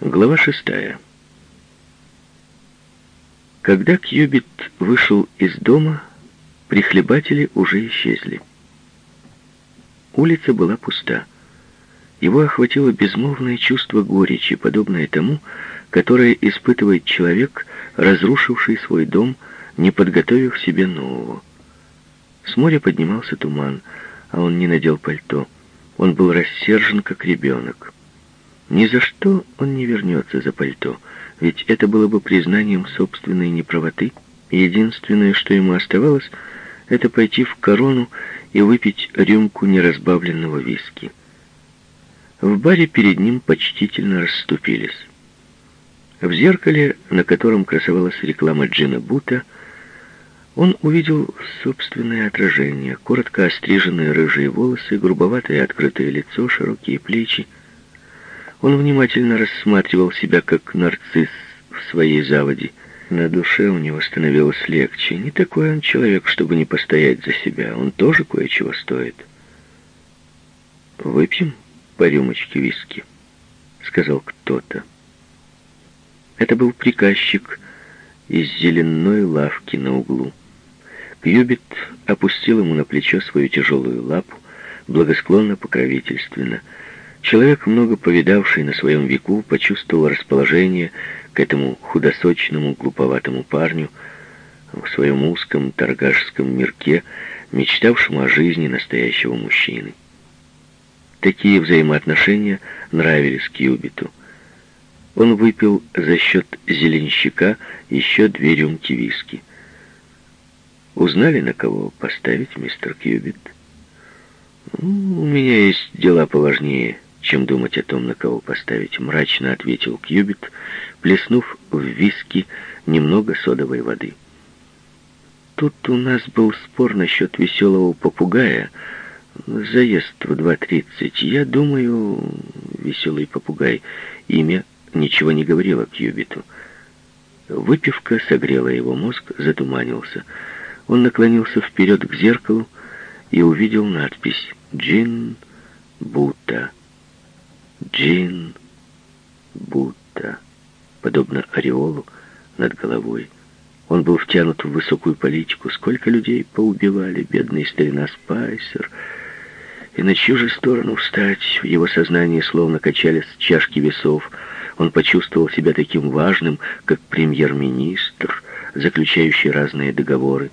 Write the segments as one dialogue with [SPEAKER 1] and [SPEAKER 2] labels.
[SPEAKER 1] Глава шестая. Когда Кьюбит вышел из дома, прихлебатели уже исчезли. Улица была пуста. Его охватило безмолвное чувство горечи, подобное тому, которое испытывает человек, разрушивший свой дом, не подготовив себе нового. С моря поднимался туман, а он не надел пальто. Он был рассержен, как ребенок. Ни за что он не вернется за пальто, ведь это было бы признанием собственной неправоты. Единственное, что ему оставалось, это пойти в корону и выпить рюмку неразбавленного виски. В баре перед ним почтительно расступились. В зеркале, на котором красовалась реклама Джина Бута, он увидел собственное отражение, коротко остриженные рыжие волосы, грубоватое открытое лицо, широкие плечи, он внимательно рассматривал себя как нарцисс в своей заводе. На душе у него становилось легче. Не такой он человек, чтобы не постоять за себя. Он тоже кое-чего стоит. «Выпьем по рюмочке виски», — сказал кто-то. Это был приказчик из зеленой лавки на углу. Кьюбит опустил ему на плечо свою тяжелую лапу, благосклонно покровительственно — Человек, много повидавший на своем веку, почувствовал расположение к этому худосочному, глуповатому парню в своем узком торгашском мирке, мечтавшему о жизни настоящего мужчины. Такие взаимоотношения нравились Кьюбиту. Он выпил за счет зеленщика еще две рюмки виски. «Узнали, на кого поставить, мистер Кьюбит?» «У меня есть дела поважнее», чем думать о том, на кого поставить, мрачно ответил Кьюбит, плеснув в виски немного содовой воды. Тут у нас был спор насчет веселого попугая. Заезд в 2.30. Я думаю, веселый попугай, имя ничего не говорило Кьюбиту. Выпивка согрела его мозг, затуманился. Он наклонился вперед к зеркалу и увидел надпись «Джин Бута». Джин будто, подобно ореолу над головой. Он был втянут в высокую политику. Сколько людей поубивали, бедный старина Спайсер. И на чью же сторону встать? В его сознании словно качались чашки весов. Он почувствовал себя таким важным, как премьер-министр, заключающий разные договоры.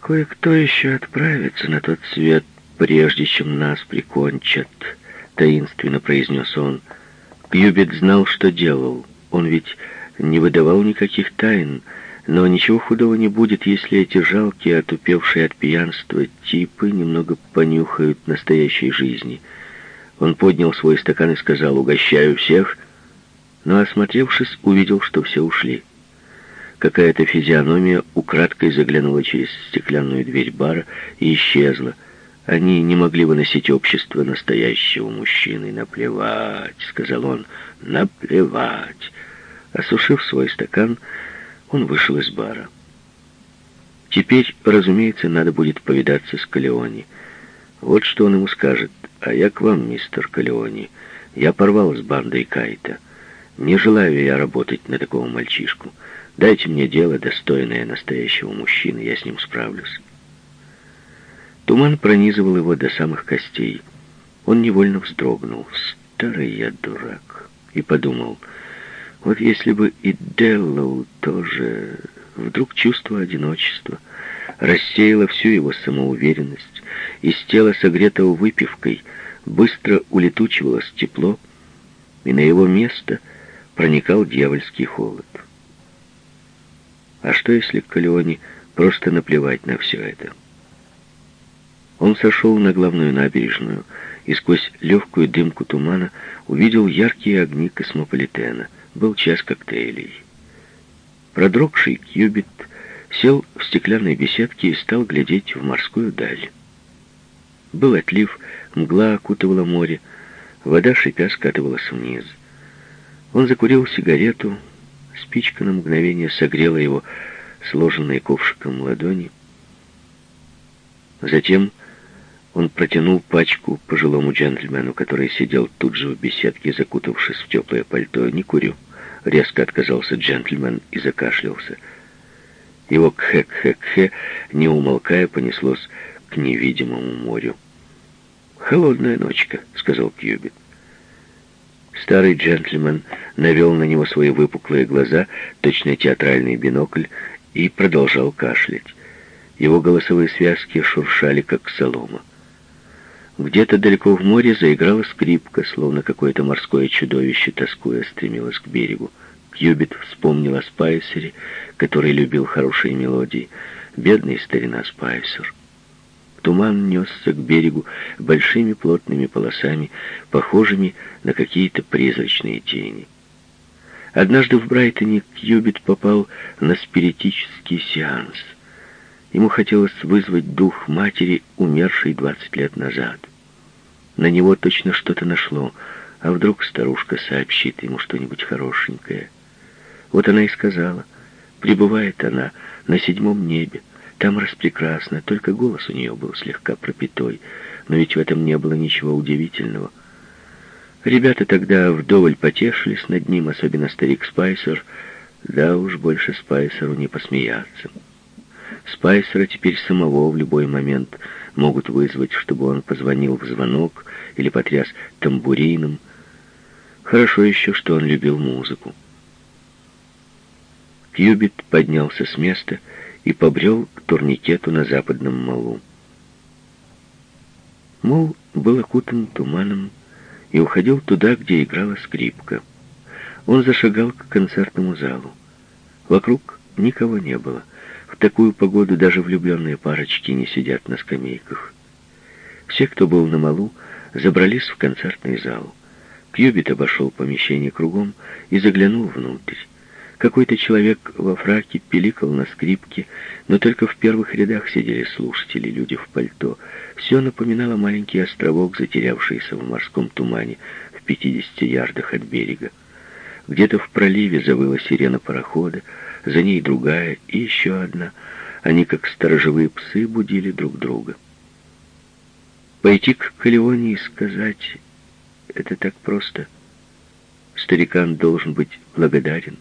[SPEAKER 1] Кое-кто еще отправится на тот свет, прежде чем нас прикончат. — таинственно произнес он. Кьюбит знал, что делал. Он ведь не выдавал никаких тайн, но ничего худого не будет, если эти жалкие, отупевшие от пьянства типы немного понюхают настоящей жизни. Он поднял свой стакан и сказал «Угощаю всех», но, осмотревшись, увидел, что все ушли. Какая-то физиономия украдкой заглянула через стеклянную дверь бара и исчезла. Они не могли выносить общество настоящего мужчины. «Наплевать», — сказал он, — «наплевать». Осушив свой стакан, он вышел из бара. Теперь, разумеется, надо будет повидаться с Калеони. Вот что он ему скажет. «А я к вам, мистер Калеони. Я порвал с бандой Кайта. Не желаю я работать на такого мальчишку. Дайте мне дело, достойное настоящего мужчины, я с ним справлюсь». Туман пронизывал его до самых костей. Он невольно вздрогнул. «Старый я дурак!» И подумал, вот если бы и Деллоу тоже... Вдруг чувство одиночества рассеяло всю его самоуверенность. Из тела, согретого выпивкой, быстро улетучивалось тепло, и на его место проникал дьявольский холод. А что, если Калеоне просто наплевать на все это? Он сошел на главную набережную и сквозь легкую дымку тумана увидел яркие огни космополитена. Был час коктейлей. Продрогший Кьюбит сел в стеклянной беседке и стал глядеть в морскую даль. Был отлив, мгла окутывала море, вода шипя скатывалась вниз. Он закурил сигарету, спичка на мгновение согрела его сложенные ковшиком ладони. Затем он протянул пачку пожилому джентльмену, который сидел тут же в беседке, закутавшись в теплое пальто. «Не курю», — резко отказался джентльмен и закашлялся. Его кхе-кхе-кхе, не умолкая, понеслось к невидимому морю. «Холодная ночка», — сказал Кьюбит. Старый джентльмен навел на него свои выпуклые глаза, точно театральный бинокль, и продолжал кашлять. Его голосовые связки шуршали, как солома. Где-то далеко в море заиграла скрипка, словно какое-то морское чудовище, тоскуя, стремилось к берегу. Кьюбит вспомнил о Спайсере, который любил хорошие мелодии. Бедный старина Спайсер. Туман несся к берегу большими плотными полосами, похожими на какие-то призрачные тени. Однажды в Брайтоне Кьюбит попал на спиритический сеанс — Ему хотелось вызвать дух матери, умершей 20 лет назад. На него точно что-то нашло, а вдруг старушка сообщит ему что-нибудь хорошенькое. Вот она и сказала, пребывает она на седьмом небе, там распрекрасно, только голос у нее был слегка пропитой, но ведь в этом не было ничего удивительного. Ребята тогда вдоволь потешились над ним, особенно старик Спайсер, да уж больше Спайсеру не посмеяться. Спайсера теперь самого в любой момент могут вызвать, чтобы он позвонил в звонок или потряс тамбурином. Хорошо еще, что он любил музыку. Кьюбит поднялся с места и побрел к турникету на западном малу. Мол был окутан туманом и уходил туда, где играла скрипка. Он зашагал к концертному залу. Вокруг никого не было — в такую погоду даже влюбленные парочки не сидят на скамейках. Все, кто был на малу, забрались в концертный зал. Кьюбит обошел помещение кругом и заглянул внутрь. Какой-то человек во фраке пиликал на скрипке, но только в первых рядах сидели слушатели, люди в пальто. Все напоминало маленький островок, затерявшийся в морском тумане в 50 ярдах от берега. Где-то в проливе завыла сирена парохода, за ней другая и еще одна. Они, как сторожевые псы, будили друг друга. Пойти к Калеоне и сказать, это так просто. Старикан должен быть благодарен.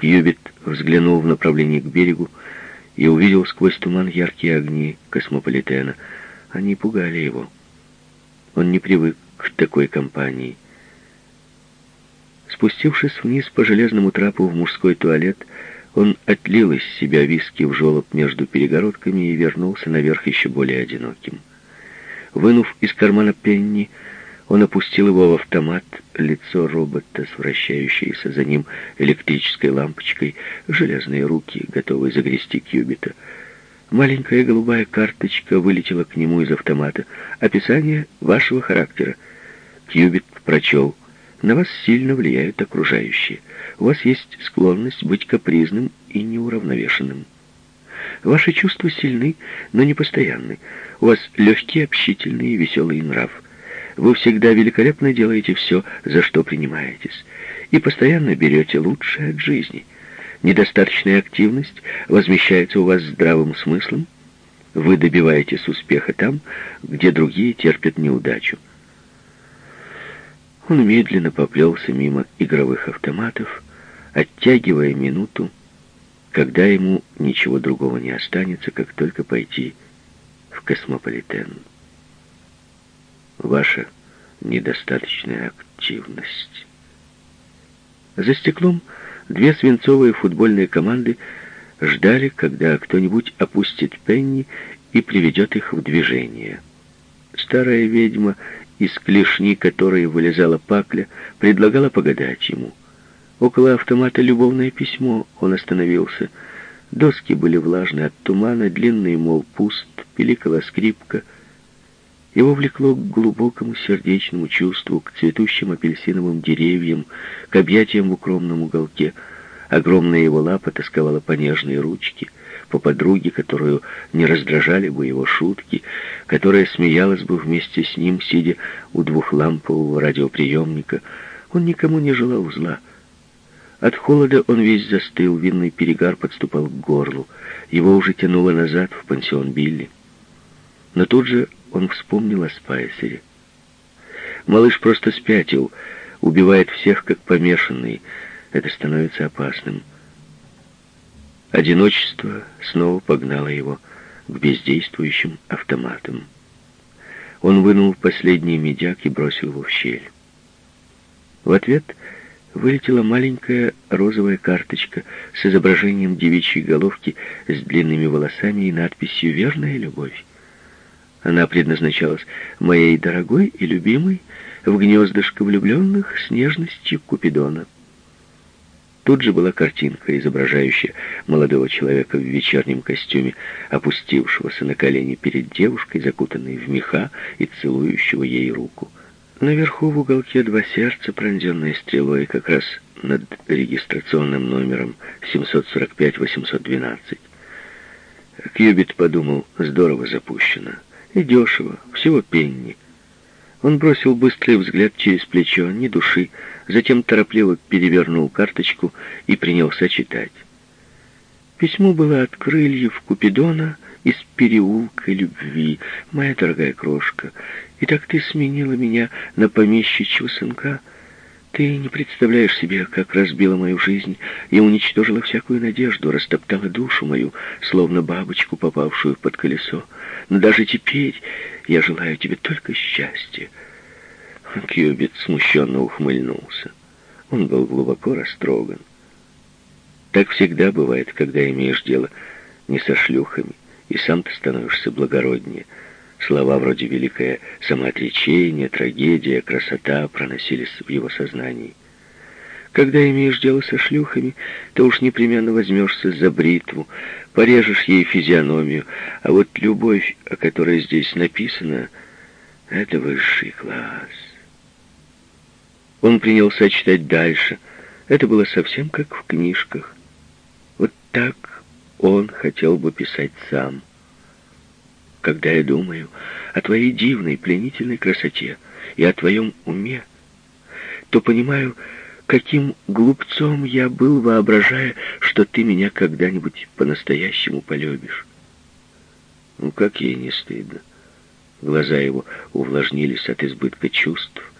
[SPEAKER 1] Кьюбит взглянул в направлении к берегу и увидел сквозь туман яркие огни космополитена. Они пугали его. Он не привык к такой компании. Спустившись вниз по железному трапу в мужской туалет, он отлил из себя виски в желоб между перегородками и вернулся наверх еще более одиноким. Вынув из кармана пенни, он опустил его в автомат, лицо робота с вращающейся за ним электрической лампочкой, железные руки, готовые загрести кьюбита. Маленькая голубая карточка вылетела к нему из автомата. «Описание вашего характера». Кьюбит прочел — на вас сильно влияют окружающие. У вас есть склонность быть капризным и неуравновешенным. Ваши чувства сильны, но не постоянны. У вас легкий, общительный и веселый нрав. Вы всегда великолепно делаете все, за что принимаетесь, и постоянно берете лучшее от жизни. Недостаточная активность возмещается у вас здравым смыслом. Вы добиваетесь успеха там, где другие терпят неудачу. Он медленно поплелся мимо игровых автоматов, оттягивая минуту, когда ему ничего другого не останется, как только пойти в космополитен. Ваша недостаточная активность. За стеклом две свинцовые футбольные команды ждали, когда кто-нибудь опустит Пенни и приведет их в движение. Старая ведьма из клешни которой вылезала пакля, предлагала погадать ему. Около автомата любовное письмо, он остановился. Доски были влажны от тумана, длинный мол пуст, пиликала скрипка. Его влекло к глубокому сердечному чувству, к цветущим апельсиновым деревьям, к объятиям в укромном уголке. Огромная его лапа тосковала по нежной ручке — по подруге, которую не раздражали бы его шутки, которая смеялась бы вместе с ним, сидя у двухлампового радиоприемника. Он никому не желал зла. От холода он весь застыл, винный перегар подступал к горлу. Его уже тянуло назад в пансион Билли. Но тут же он вспомнил о Спайсере. Малыш просто спятил. убивает всех, как помешанный. Это становится опасным. Одиночество снова погнало его к бездействующим автоматам. Он вынул последний медяк и бросил его в щель. В ответ вылетела маленькая розовая карточка с изображением девичьей головки с длинными волосами и надписью «Верная любовь». Она предназначалась моей дорогой и любимой в гнездышко влюбленных с нежностью Купидона. Тут же была картинка, изображающая молодого человека в вечернем костюме, опустившегося на колени перед девушкой, закутанной в меха и целующего ей руку. Наверху в уголке два сердца, пронзенные стрелой, как раз над регистрационным номером 745-812. Кьюбит подумал, здорово запущено. И дешево, всего пенни. Он бросил быстрый взгляд через плечо, ни души, затем торопливо перевернул карточку и принялся читать. Письмо было от крыльев Купидона из переулка любви. Моя дорогая крошка, и так ты сменила меня на помещичьего сынка. Ты не представляешь себе, как разбила мою жизнь и уничтожила всякую надежду, растоптала душу мою, словно бабочку, попавшую под колесо. Но даже теперь я желаю тебе только счастья». Кьюбит смущенно ухмыльнулся. Он был глубоко растроган. Так всегда бывает, когда имеешь дело не со шлюхами, и сам ты становишься благороднее. Слова вроде «великое самоотречение», «трагедия», «красота» проносились в его сознании. Когда имеешь дело со шлюхами, то уж непременно возьмешься за бритву, порежешь ей физиономию, а вот любовь, о которой здесь написано, это высший класс. Он принялся читать дальше. Это было совсем как в книжках. Вот так он хотел бы писать сам. Когда я думаю о твоей дивной, пленительной красоте и о твоем уме, то понимаю, каким глупцом я был, воображая, что ты меня когда-нибудь по-настоящему полюбишь. Ну, как ей не стыдно. Глаза его увлажнились от избытка чувств.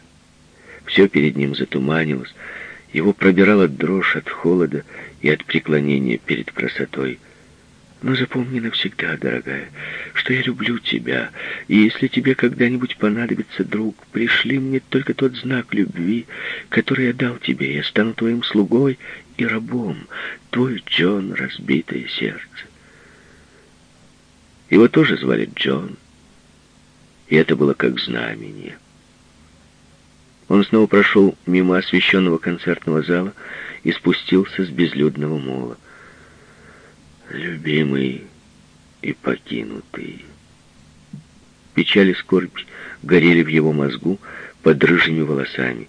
[SPEAKER 1] Все перед ним затуманилось. Его пробирала дрожь от холода и от преклонения перед красотой. Но запомни навсегда, дорогая, что я люблю тебя, и если тебе когда-нибудь понадобится друг, пришли мне только тот знак любви, который я дал тебе. Я стану твоим слугой и рабом, твой Джон, разбитое сердце. Его тоже звали Джон, и это было как знамение. Он снова прошел мимо освещенного концертного зала и спустился с безлюдного мола любимый и покинутый. Печаль и скорбь горели в его мозгу под рыжими волосами.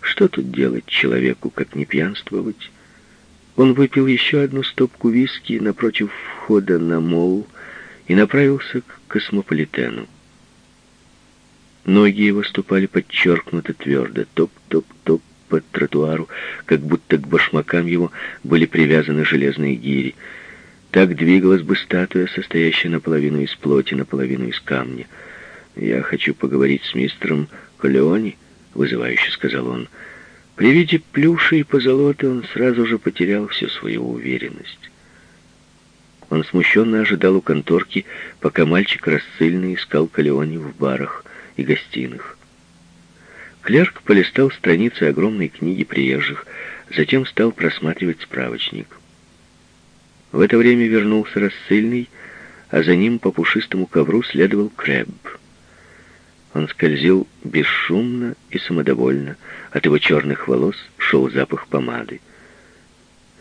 [SPEAKER 1] Что тут делать человеку, как не пьянствовать? Он выпил еще одну стопку виски напротив входа на мол и направился к космополитену. Ноги его ступали подчеркнуто твердо, топ-топ-топ по тротуару, как будто к башмакам его были привязаны железные гири. Так двигалась бы статуя, состоящая наполовину из плоти, наполовину из камня. «Я хочу поговорить с мистером Колеони», — вызывающе сказал он. При виде плюши и позолоты он сразу же потерял всю свою уверенность. Он смущенно ожидал у конторки, пока мальчик рассыльно искал Калеони в барах и гостиных. Клерк полистал страницы огромной книги приезжих, затем стал просматривать справочник — в это время вернулся рассыльный, а за ним по пушистому ковру следовал Крэб. Он скользил бесшумно и самодовольно. От его черных волос шел запах помады.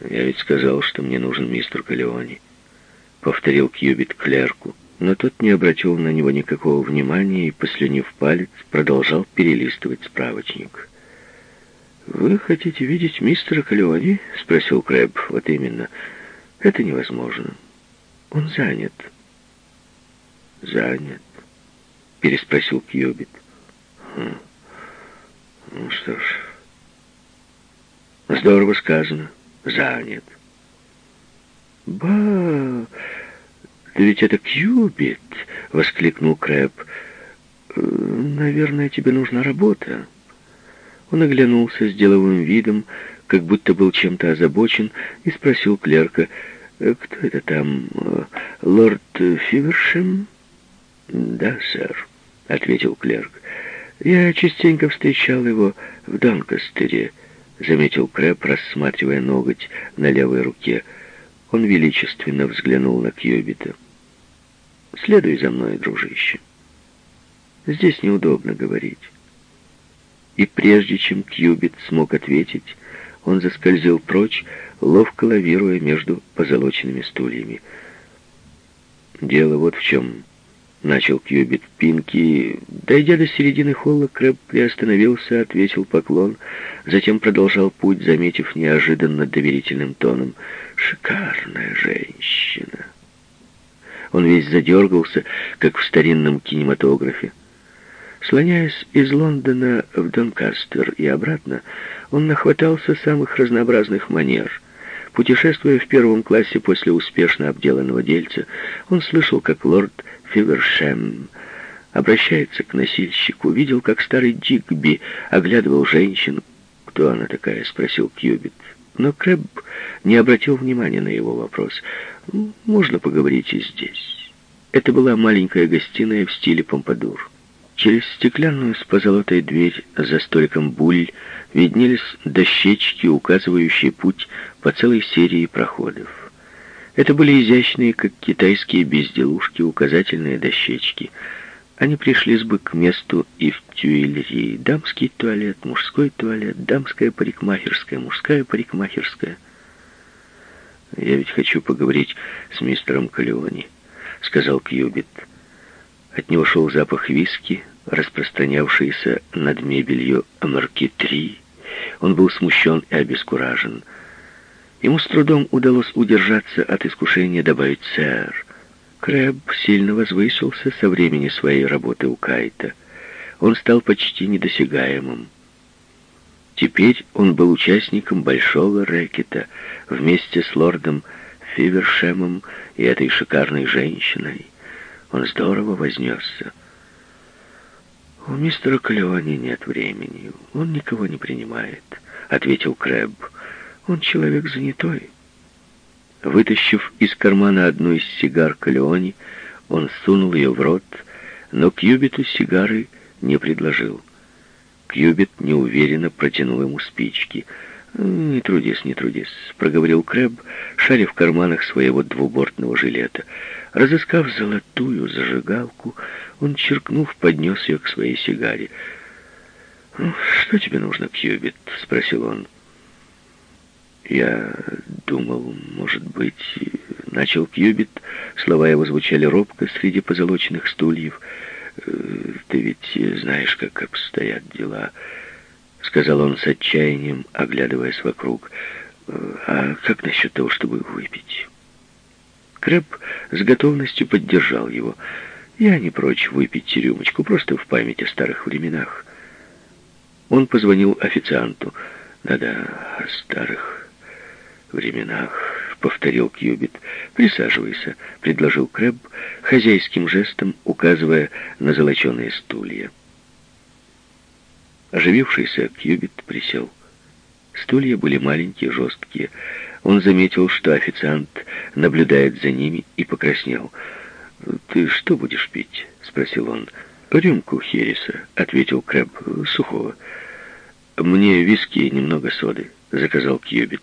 [SPEAKER 1] «Я ведь сказал, что мне нужен мистер Калеони», — повторил Кьюбит клерку. Но тот не обратил на него никакого внимания и, послюнив палец, продолжал перелистывать справочник. «Вы хотите видеть мистера Калеони?» — спросил Крэб. «Вот именно. Это невозможно. Он занят. Занят? Переспросил Кьюбит. Хм. Ну что ж. Здорово сказано. Занят. Ба! Да ведь это Кьюбит! Воскликнул Крэп. Наверное, тебе нужна работа. Он оглянулся с деловым видом, как будто был чем-то озабочен, и спросил клерка, «Э, «Кто это там? Э, лорд Фивершем?» «Да, сэр», — ответил клерк. «Я частенько встречал его в Донкастере», — заметил Крэп, рассматривая ноготь на левой руке. Он величественно взглянул на Кьюбита. «Следуй за мной, дружище. Здесь неудобно говорить». И прежде чем Кьюбит смог ответить, он заскользил прочь, ловко лавируя между позолоченными стульями. «Дело вот в чем», — начал Кьюбит Пинки. Дойдя до середины холла, Крэб приостановился, ответил поклон, затем продолжал путь, заметив неожиданно доверительным тоном. «Шикарная женщина!» Он весь задергался, как в старинном кинематографе. Слоняясь из Лондона в Донкастер и обратно, он нахватался самых разнообразных манер. Путешествуя в первом классе после успешно обделанного дельца, он слышал, как лорд Фивершем обращается к носильщику, видел, как старый Дигби оглядывал женщину. «Кто она такая?» — спросил Кьюбит. Но Крэб не обратил внимания на его вопрос. «Можно поговорить и здесь». Это была маленькая гостиная в стиле помпадур. Через стеклянную с позолотой дверь за столиком буль виднелись дощечки, указывающие путь по целой серии проходов. Это были изящные, как китайские безделушки, указательные дощечки. Они пришлись бы к месту и в тюэллерии. Дамский туалет, мужской туалет, дамская парикмахерская, мужская парикмахерская. «Я ведь хочу поговорить с мистером Калеони», — сказал Кьюбит. От него шел запах виски, распространявшийся над мебелью Амарки-3. Он был смущен и обескуражен. Ему с трудом удалось удержаться от искушения добавить «сэр». Крэб сильно возвысился со времени своей работы у Кайта. Он стал почти недосягаемым. Теперь он был участником большого рэкета вместе с лордом Фивершемом и этой шикарной женщиной. Он здорово вознесся. «У мистера Калеони нет времени. Он никого не принимает», — ответил Крэб. «Он человек занятой». Вытащив из кармана одну из сигар Калеони, он сунул ее в рот, но Кьюбиту сигары не предложил. Кьюбит неуверенно протянул ему спички. «Не трудись, не трудись», — проговорил Крэб, шаря в карманах своего двубортного жилета. Разыскав золотую зажигалку, он, черкнув, поднес ее к своей сигаре. «Ну, «Что тебе нужно, Кьюбит?» — спросил он. «Я думал, может быть...» — начал Кьюбит. Слова его звучали робко среди позолоченных стульев. «Э, «Ты ведь знаешь, как обстоят дела», — сказал он с отчаянием, оглядываясь вокруг. «Э, «А как насчет того, чтобы выпить?» Крэб с готовностью поддержал его. «Я не прочь выпить рюмочку, просто в память о старых временах». Он позвонил официанту. «Да-да, о старых временах», — повторил Кьюбит. «Присаживайся», — предложил Крэб, хозяйским жестом указывая на золоченые стулья. Оживившийся Кьюбит присел. Стулья были маленькие, жесткие. Он заметил, что официант наблюдает за ними и покраснел. «Ты что будешь пить?» — спросил он. «Рюмку Хереса», — ответил Крэб, — «сухого». «Мне виски и немного соды», — заказал Кьюбит.